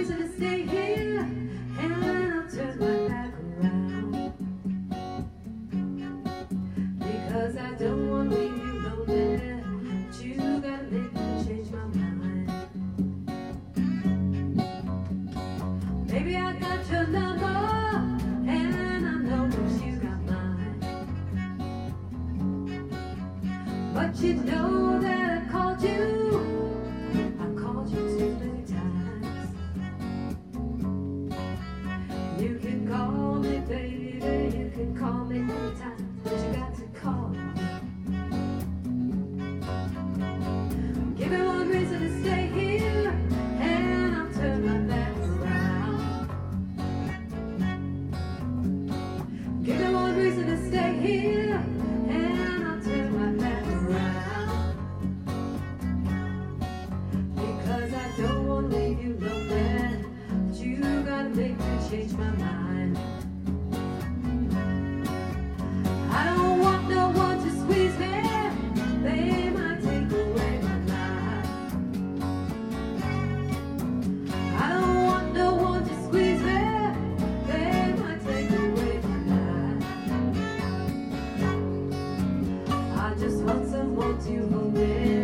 to stay here, and I'll turn my back around. Because I don't want to leave you lonely, but you gotta change my mind. Maybe I got your number, and I know that you got mine. But you know that I called you, change my mind. I don't want no one to squeeze me. They might take away my life. I don't want no one to squeeze me. They might take away my life. I just want someone to hold me.